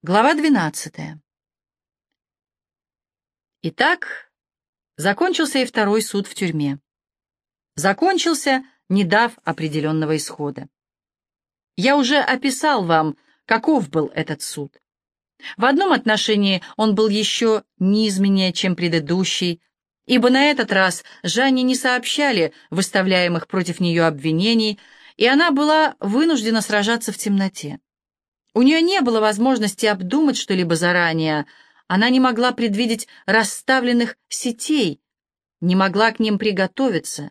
Глава 12. Итак, закончился и второй суд в тюрьме. Закончился, не дав определенного исхода. Я уже описал вам, каков был этот суд. В одном отношении он был еще низменнее, чем предыдущий, ибо на этот раз Жанне не сообщали выставляемых против нее обвинений, и она была вынуждена сражаться в темноте. У нее не было возможности обдумать что-либо заранее, она не могла предвидеть расставленных сетей, не могла к ним приготовиться.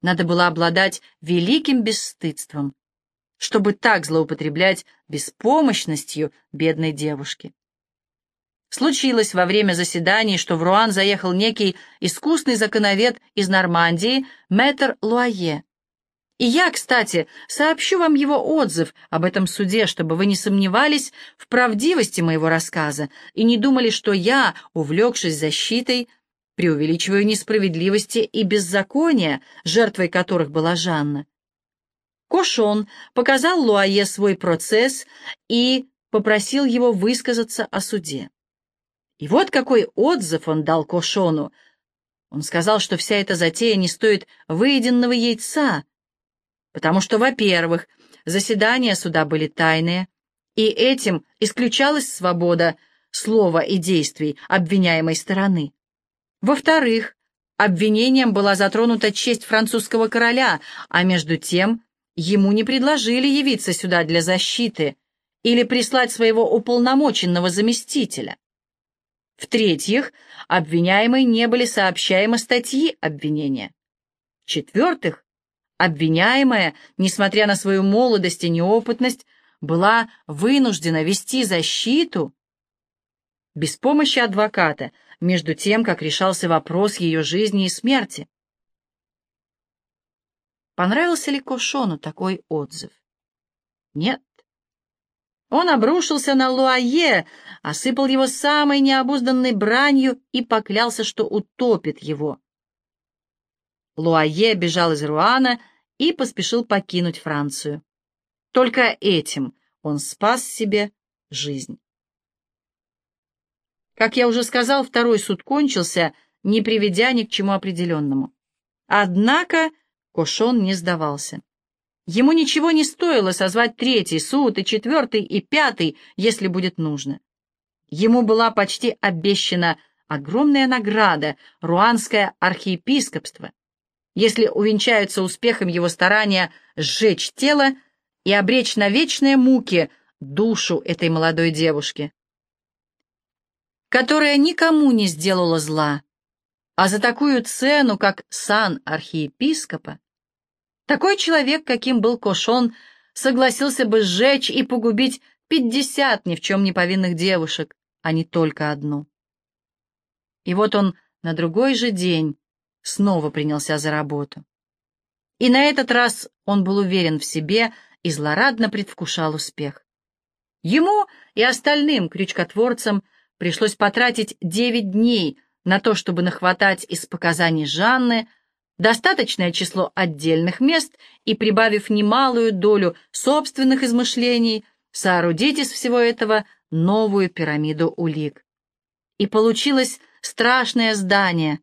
Надо было обладать великим бесстыдством, чтобы так злоупотреблять беспомощностью бедной девушки. Случилось во время заседаний, что в Руан заехал некий искусный законовед из Нормандии, мэтр Луае. И я, кстати, сообщу вам его отзыв об этом суде, чтобы вы не сомневались в правдивости моего рассказа и не думали, что я, увлекшись защитой, преувеличиваю несправедливости и беззакония, жертвой которых была Жанна. Кошон показал Луае свой процесс и попросил его высказаться о суде. И вот какой отзыв он дал Кошону. Он сказал, что вся эта затея не стоит выеденного яйца, потому что, во-первых, заседания суда были тайные, и этим исключалась свобода слова и действий обвиняемой стороны. Во-вторых, обвинением была затронута честь французского короля, а между тем ему не предложили явиться сюда для защиты или прислать своего уполномоченного заместителя. В-третьих, обвиняемые не были сообщаемы статьи обвинения. В-четвертых, Обвиняемая, несмотря на свою молодость и неопытность, была вынуждена вести защиту без помощи адвоката, между тем, как решался вопрос ее жизни и смерти. Понравился ли Кошону такой отзыв? Нет. Он обрушился на Луае, осыпал его самой необузданной бранью и поклялся, что утопит его. Луае бежал из Руана и поспешил покинуть Францию. Только этим он спас себе жизнь. Как я уже сказал, второй суд кончился, не приведя ни к чему определенному. Однако Кошон не сдавался. Ему ничего не стоило созвать третий суд и четвертый и пятый, если будет нужно. Ему была почти обещана огромная награда, руанское архиепископство если увенчаются успехом его старания сжечь тело и обречь на вечные муки душу этой молодой девушки, которая никому не сделала зла, а за такую цену, как сан архиепископа, такой человек, каким был Кошон, согласился бы сжечь и погубить пятьдесят ни в чем не повинных девушек, а не только одну. И вот он на другой же день снова принялся за работу. И на этот раз он был уверен в себе и злорадно предвкушал успех. Ему и остальным крючкотворцам пришлось потратить девять дней на то, чтобы нахватать из показаний Жанны достаточное число отдельных мест и, прибавив немалую долю собственных измышлений, соорудить из всего этого новую пирамиду улик. И получилось страшное здание,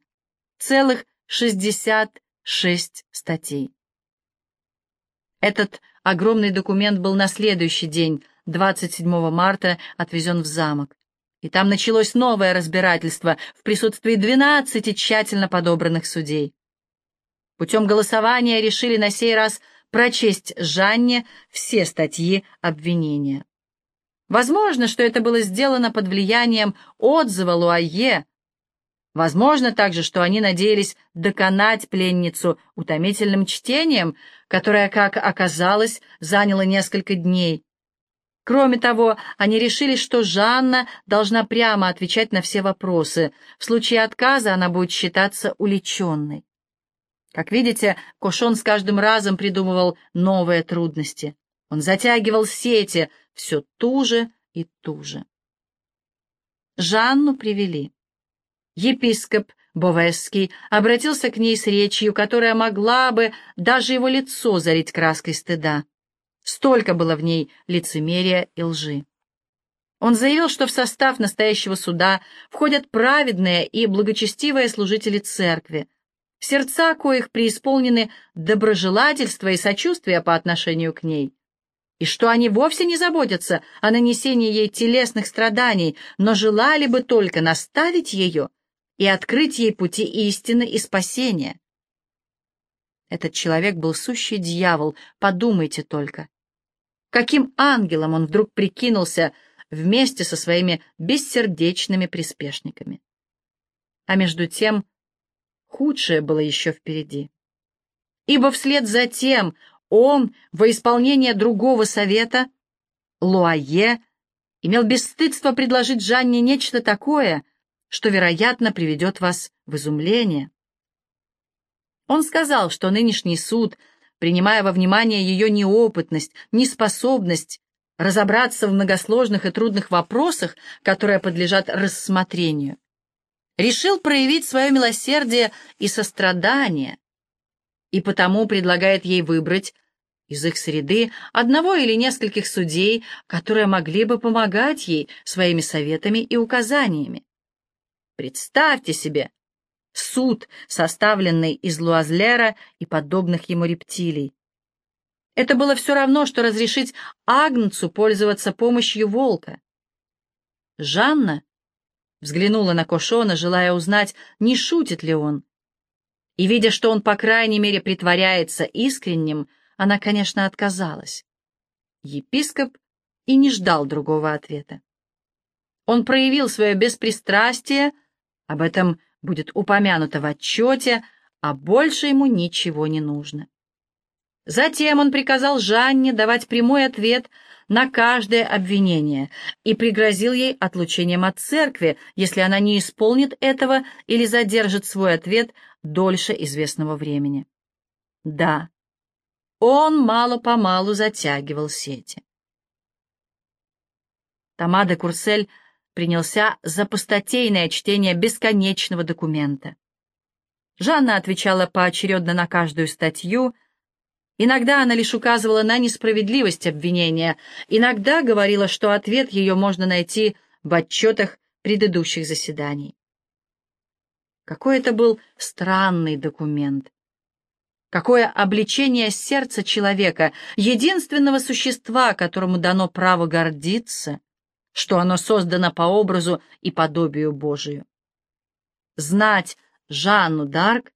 целых 66 статей. Этот огромный документ был на следующий день, 27 марта, отвезен в замок. И там началось новое разбирательство в присутствии 12 тщательно подобранных судей. Путем голосования решили на сей раз прочесть Жанне все статьи обвинения. Возможно, что это было сделано под влиянием отзыва Луае, Возможно также, что они надеялись доконать пленницу утомительным чтением, которое, как оказалось, заняло несколько дней. Кроме того, они решили, что Жанна должна прямо отвечать на все вопросы. В случае отказа она будет считаться уличенной. Как видите, Кошон с каждым разом придумывал новые трудности. Он затягивал сети все туже и туже. Жанну привели. Епископ Бовесский обратился к ней с речью, которая могла бы даже его лицо залить краской стыда. Столько было в ней лицемерия и лжи. Он заявил, что в состав настоящего суда входят праведные и благочестивые служители церкви, сердца коих преисполнены доброжелательства и сочувствия по отношению к ней, и что они вовсе не заботятся о нанесении ей телесных страданий, но желали бы только наставить ее и открыть ей пути истины и спасения. Этот человек был сущий дьявол, подумайте только. Каким ангелом он вдруг прикинулся вместе со своими бессердечными приспешниками. А между тем худшее было еще впереди. Ибо вслед за тем он, во исполнение другого совета, Луае, имел бесстыдство предложить Жанне нечто такое, что, вероятно, приведет вас в изумление. Он сказал, что нынешний суд, принимая во внимание ее неопытность, неспособность разобраться в многосложных и трудных вопросах, которые подлежат рассмотрению, решил проявить свое милосердие и сострадание, и потому предлагает ей выбрать из их среды одного или нескольких судей, которые могли бы помогать ей своими советами и указаниями. Представьте себе суд, составленный из Луазлера и подобных ему рептилий. Это было все равно, что разрешить Агнцу пользоваться помощью волка. Жанна взглянула на Кошона, желая узнать, не шутит ли он. И, видя, что он, по крайней мере, притворяется искренним, она, конечно, отказалась. Епископ и не ждал другого ответа. Он проявил свое беспристрастие, об этом будет упомянуто в отчете, а больше ему ничего не нужно. Затем он приказал Жанне давать прямой ответ на каждое обвинение и пригрозил ей отлучением от церкви, если она не исполнит этого или задержит свой ответ дольше известного времени. Да, он мало-помалу затягивал сети. Тамада Курсель принялся за пустотейное чтение бесконечного документа. Жанна отвечала поочередно на каждую статью, Иногда она лишь указывала на несправедливость обвинения, иногда говорила, что ответ ее можно найти в отчетах предыдущих заседаний. Какой это был странный документ. Какое обличение сердца человека, единственного существа, которому дано право гордиться, что оно создано по образу и подобию Божию. Знать Жанну Дарк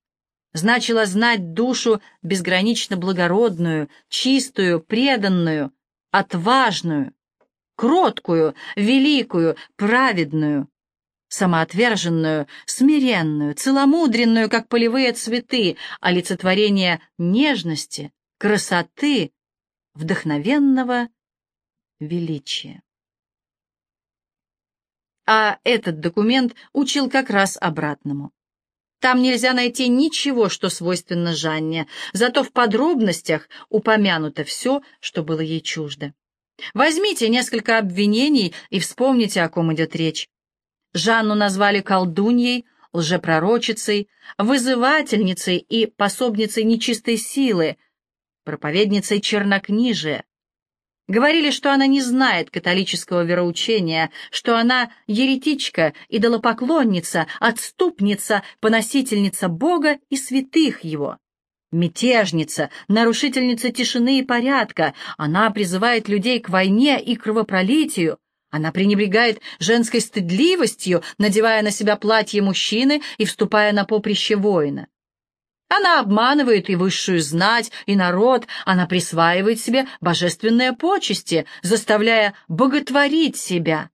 значило знать душу безгранично благородную, чистую, преданную, отважную, кроткую, великую, праведную, самоотверженную, смиренную, целомудренную, как полевые цветы, олицетворение нежности, красоты, вдохновенного величия. А этот документ учил как раз обратному. Там нельзя найти ничего, что свойственно Жанне, зато в подробностях упомянуто все, что было ей чуждо. Возьмите несколько обвинений и вспомните, о ком идет речь. Жанну назвали колдуньей, лжепророчицей, вызывательницей и пособницей нечистой силы, проповедницей чернокнижия, Говорили, что она не знает католического вероучения, что она еретичка, идолопоклонница, отступница, поносительница Бога и святых Его. Мятежница, нарушительница тишины и порядка, она призывает людей к войне и кровопролитию, она пренебрегает женской стыдливостью, надевая на себя платье мужчины и вступая на поприще воина. Она обманывает и высшую знать, и народ, она присваивает себе божественные почести, заставляя боготворить себя,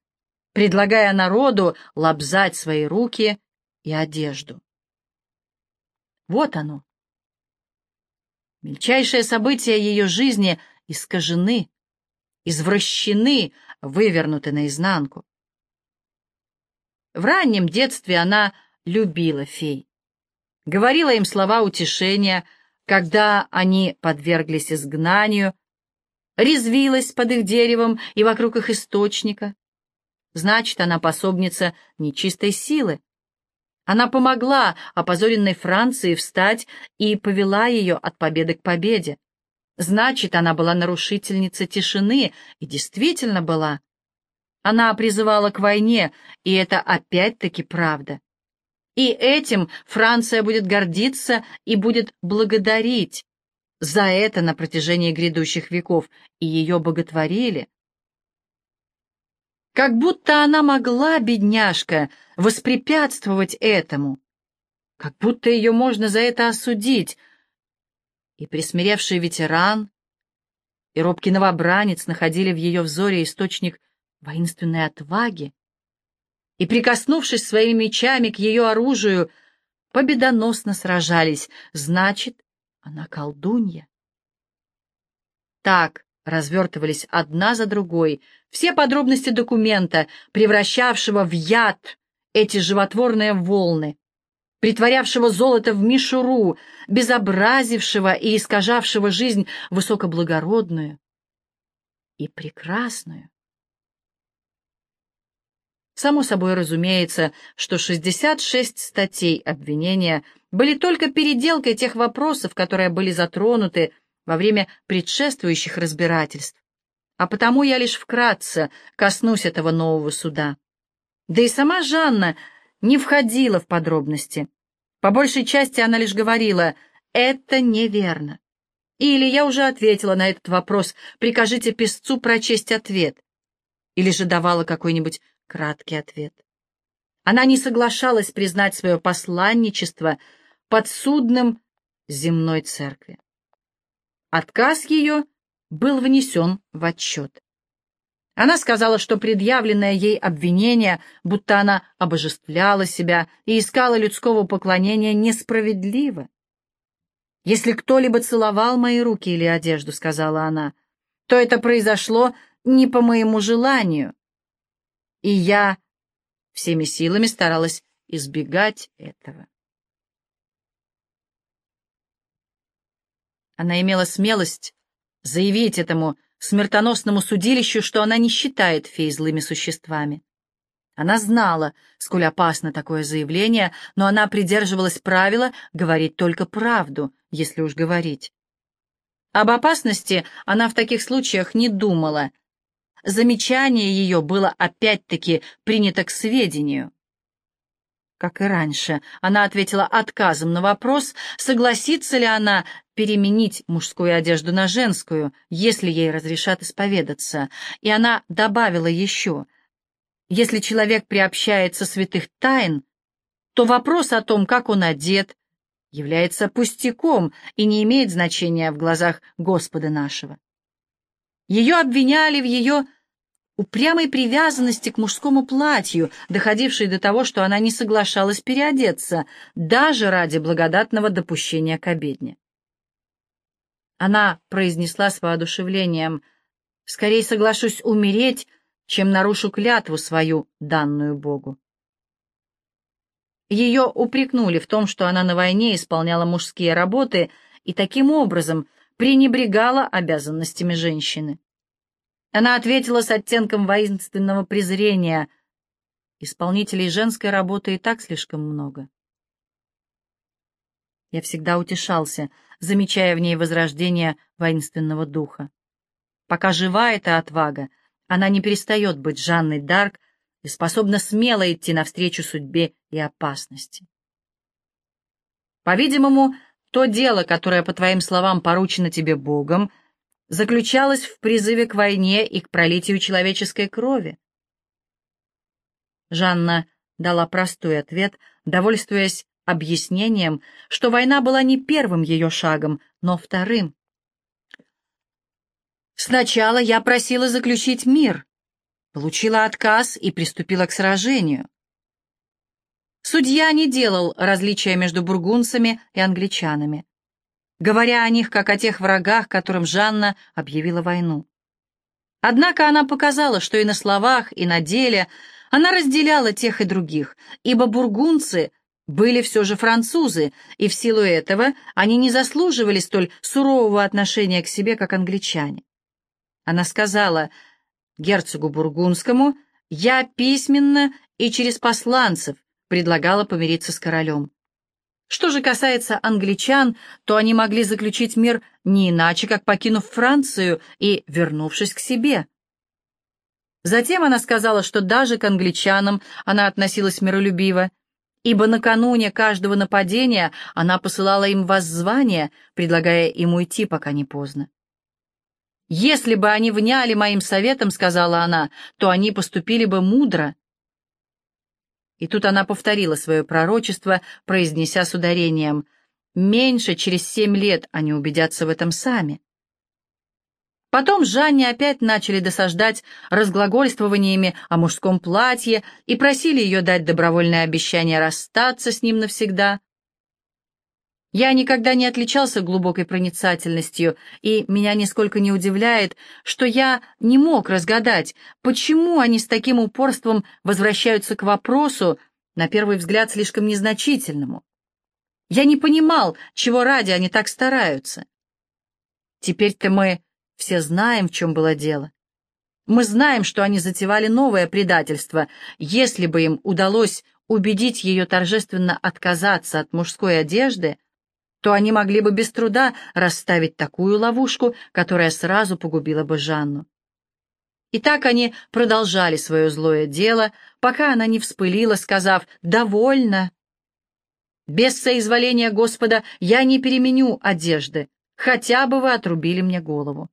предлагая народу лобзать свои руки и одежду. Вот оно. Мельчайшие события ее жизни искажены, извращены, вывернуты наизнанку. В раннем детстве она любила фей говорила им слова утешения, когда они подверглись изгнанию, резвилась под их деревом и вокруг их источника. Значит, она пособница нечистой силы. Она помогла опозоренной Франции встать и повела ее от победы к победе. Значит, она была нарушительницей тишины, и действительно была. Она призывала к войне, и это опять-таки правда. И этим Франция будет гордиться и будет благодарить за это на протяжении грядущих веков, и ее боготворили. Как будто она могла, бедняжка, воспрепятствовать этому, как будто ее можно за это осудить. И присмиревший ветеран, и робкий новобранец находили в ее взоре источник воинственной отваги, и, прикоснувшись своими мечами к ее оружию, победоносно сражались. Значит, она колдунья. Так развертывались одна за другой все подробности документа, превращавшего в яд эти животворные волны, притворявшего золото в мишуру, безобразившего и искажавшего жизнь высокоблагородную и прекрасную. Само собой разумеется, что 66 статей обвинения были только переделкой тех вопросов, которые были затронуты во время предшествующих разбирательств. А потому я лишь вкратце коснусь этого нового суда. Да и сама Жанна не входила в подробности. По большей части она лишь говорила «это неверно». Или я уже ответила на этот вопрос, прикажите писцу прочесть ответ. Или же давала какой-нибудь краткий ответ. Она не соглашалась признать свое посланничество подсудным земной церкви. Отказ ее был внесен в отчет. Она сказала, что предъявленное ей обвинение, будто она обожествляла себя и искала людского поклонения, несправедливо. «Если кто-либо целовал мои руки или одежду, — сказала она, — то это произошло не по моему желанию, и я всеми силами старалась избегать этого. Она имела смелость заявить этому смертоносному судилищу, что она не считает фей злыми существами. Она знала, сколь опасно такое заявление, но она придерживалась правила говорить только правду, если уж говорить. Об опасности она в таких случаях не думала — замечание ее было опять-таки принято к сведению. Как и раньше, она ответила отказом на вопрос, согласится ли она переменить мужскую одежду на женскую, если ей разрешат исповедаться, и она добавила еще, если человек приобщается святых тайн, то вопрос о том, как он одет, является пустяком и не имеет значения в глазах Господа нашего. Ее обвиняли в ее упрямой привязанности к мужскому платью, доходившей до того, что она не соглашалась переодеться, даже ради благодатного допущения к обедне. Она произнесла с воодушевлением, «Скорей соглашусь умереть, чем нарушу клятву свою, данную Богу». Ее упрекнули в том, что она на войне исполняла мужские работы и таким образом пренебрегала обязанностями женщины. Она ответила с оттенком воинственного презрения. Исполнителей женской работы и так слишком много. Я всегда утешался, замечая в ней возрождение воинственного духа. Пока жива эта отвага, она не перестает быть Жанной Дарк и способна смело идти навстречу судьбе и опасности. По-видимому, то дело, которое, по твоим словам, поручено тебе Богом — заключалась в призыве к войне и к пролитию человеческой крови. Жанна дала простой ответ, довольствуясь объяснением, что война была не первым ее шагом, но вторым. «Сначала я просила заключить мир, получила отказ и приступила к сражению. Судья не делал различия между бургунцами и англичанами говоря о них как о тех врагах, которым Жанна объявила войну. Однако она показала, что и на словах, и на деле она разделяла тех и других, ибо бургунцы были все же французы, и в силу этого они не заслуживали столь сурового отношения к себе, как англичане. Она сказала герцогу бургундскому, «Я письменно и через посланцев предлагала помириться с королем. Что же касается англичан, то они могли заключить мир не иначе, как покинув Францию и вернувшись к себе. Затем она сказала, что даже к англичанам она относилась миролюбиво, ибо накануне каждого нападения она посылала им воззвание, предлагая им уйти, пока не поздно. «Если бы они вняли моим советом, — сказала она, — то они поступили бы мудро». И тут она повторила свое пророчество, произнеся с ударением, «Меньше через семь лет они убедятся в этом сами». Потом Жанне опять начали досаждать разглагольствованиями о мужском платье и просили ее дать добровольное обещание расстаться с ним навсегда. Я никогда не отличался глубокой проницательностью, и меня нисколько не удивляет, что я не мог разгадать, почему они с таким упорством возвращаются к вопросу, на первый взгляд слишком незначительному. Я не понимал, чего ради они так стараются. Теперь-то мы все знаем, в чем было дело. Мы знаем, что они затевали новое предательство. Если бы им удалось убедить ее торжественно отказаться от мужской одежды, то они могли бы без труда расставить такую ловушку, которая сразу погубила бы Жанну. И так они продолжали свое злое дело, пока она не вспылила, сказав «довольно». «Без соизволения Господа я не переменю одежды, хотя бы вы отрубили мне голову».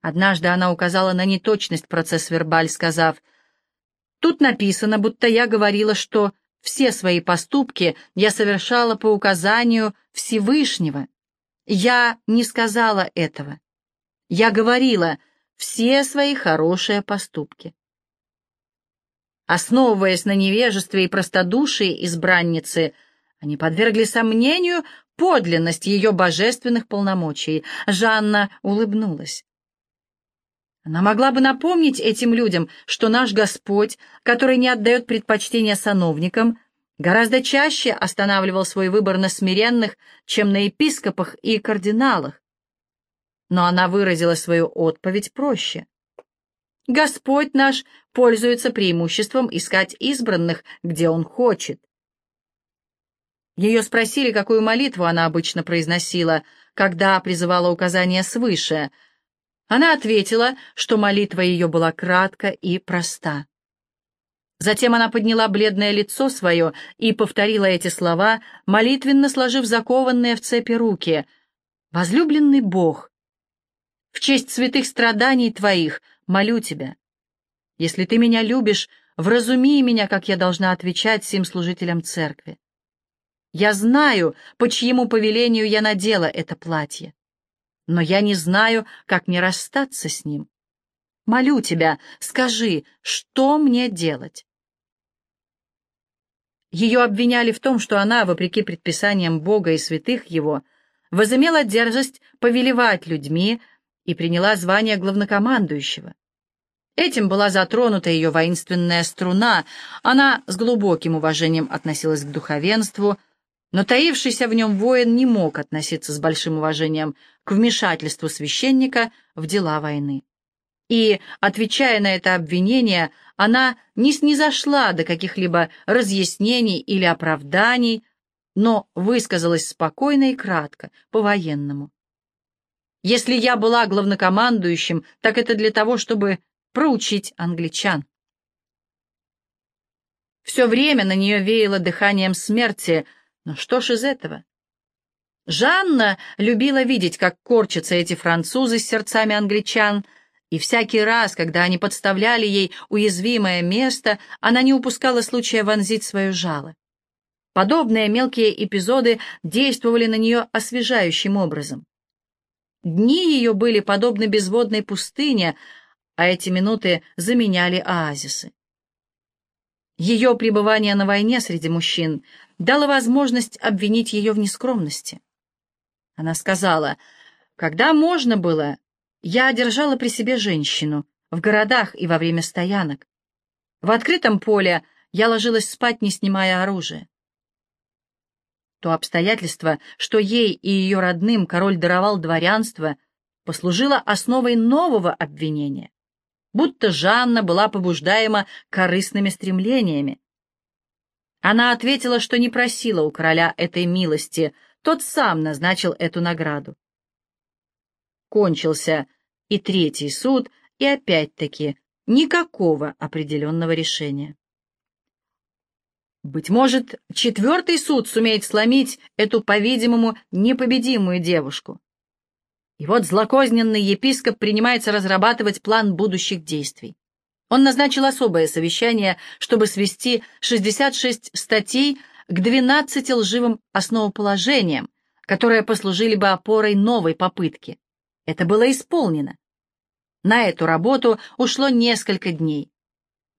Однажды она указала на неточность процесс-вербаль, сказав, «Тут написано, будто я говорила, что все свои поступки я совершала по указанию Всевышнего. Я не сказала этого. Я говорила все свои хорошие поступки». Основываясь на невежестве и простодушии избранницы, они подвергли сомнению подлинность ее божественных полномочий. Жанна улыбнулась. Она могла бы напомнить этим людям, что наш Господь, который не отдает предпочтения сановникам, гораздо чаще останавливал свой выбор на смиренных, чем на епископах и кардиналах. Но она выразила свою отповедь проще. Господь наш пользуется преимуществом искать избранных, где Он хочет. Ее спросили, какую молитву она обычно произносила, когда призывала указания свыше — она ответила, что молитва ее была кратка и проста. Затем она подняла бледное лицо свое и повторила эти слова, молитвенно сложив закованные в цепи руки. «Возлюбленный Бог, в честь святых страданий Твоих молю Тебя. Если Ты меня любишь, вразуми меня, как я должна отвечать всем служителям церкви. Я знаю, по чьему повелению я надела это платье но я не знаю, как мне расстаться с ним. Молю тебя, скажи, что мне делать?» Ее обвиняли в том, что она, вопреки предписаниям Бога и святых его, возымела дерзость повелевать людьми и приняла звание главнокомандующего. Этим была затронута ее воинственная струна, она с глубоким уважением относилась к духовенству, но таившийся в нем воин не мог относиться с большим уважением к вмешательству священника в дела войны. И, отвечая на это обвинение, она не снизошла до каких-либо разъяснений или оправданий, но высказалась спокойно и кратко, по-военному. «Если я была главнокомандующим, так это для того, чтобы проучить англичан». Все время на нее веяло дыханием смерти, но что ж из этого? Жанна любила видеть, как корчатся эти французы с сердцами англичан, и всякий раз, когда они подставляли ей уязвимое место, она не упускала случая вонзить свое жало. Подобные мелкие эпизоды действовали на нее освежающим образом. Дни ее были подобны безводной пустыне, а эти минуты заменяли оазисы. Ее пребывание на войне среди мужчин дало возможность обвинить ее в нескромности. Она сказала, когда можно было, я держала при себе женщину, в городах и во время стоянок. В открытом поле я ложилась спать, не снимая оружия. То обстоятельство, что ей и ее родным король даровал дворянство, послужило основой нового обвинения, будто Жанна была побуждаема корыстными стремлениями. Она ответила, что не просила у короля этой милости — тот сам назначил эту награду. Кончился и третий суд, И опять-таки никакого определенного решения. Быть может, четвертый суд сумеет сломить эту, по-видимому, непобедимую девушку. И вот злокозненный епископ принимается разрабатывать план будущих действий. Он назначил особое совещание, чтобы свести 66 статей к 12 лживым основоположениям, которые послужили бы опорой новой попытки. Это было исполнено. На эту работу ушло несколько дней.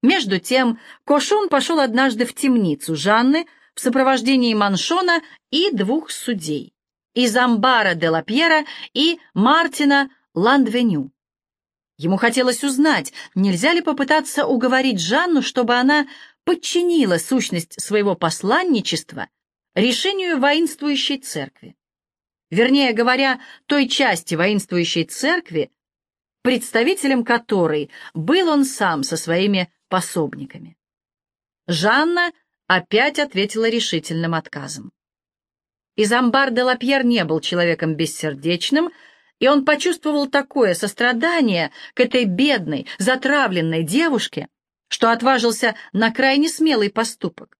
Между тем Кошун пошел однажды в темницу Жанны в сопровождении Маншона и двух судей, из Амбара де Лапьера и Мартина Ландвеню. Ему хотелось узнать, нельзя ли попытаться уговорить Жанну, чтобы она подчинила сущность своего посланничества решению воинствующей церкви. Вернее говоря, той части воинствующей церкви, представителем которой был он сам со своими пособниками. Жанна опять ответила решительным отказом. Изамбар де Лапьер не был человеком бессердечным, и он почувствовал такое сострадание к этой бедной, затравленной девушке, что отважился на крайне смелый поступок.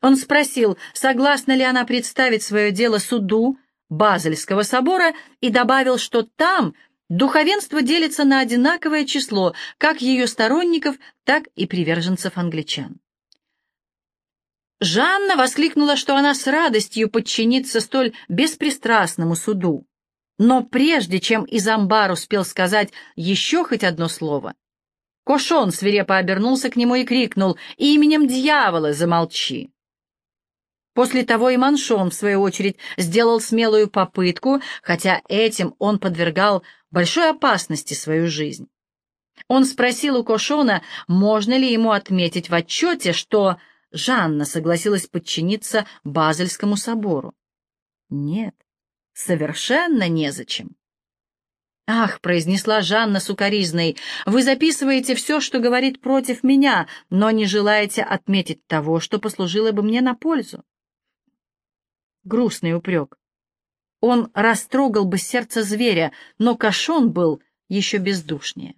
Он спросил, согласна ли она представить свое дело суду Базельского собора, и добавил, что там Духовенство делится на одинаковое число как ее сторонников, так и приверженцев англичан. Жанна воскликнула, что она с радостью подчинится столь беспристрастному суду. Но прежде чем Изамбар успел сказать еще хоть одно слово, Кошон свирепо обернулся к нему и крикнул «Именем дьявола замолчи!». После того и Маншон, в свою очередь, сделал смелую попытку, хотя этим он подвергал большой опасности свою жизнь. Он спросил у Кошона, можно ли ему отметить в отчете, что Жанна согласилась подчиниться Базельскому собору. Нет, совершенно незачем. «Ах», — произнесла Жанна сукоризной, — «вы записываете все, что говорит против меня, но не желаете отметить того, что послужило бы мне на пользу грустный упрек. Он растрогал бы сердце зверя, но Кашон был еще бездушнее.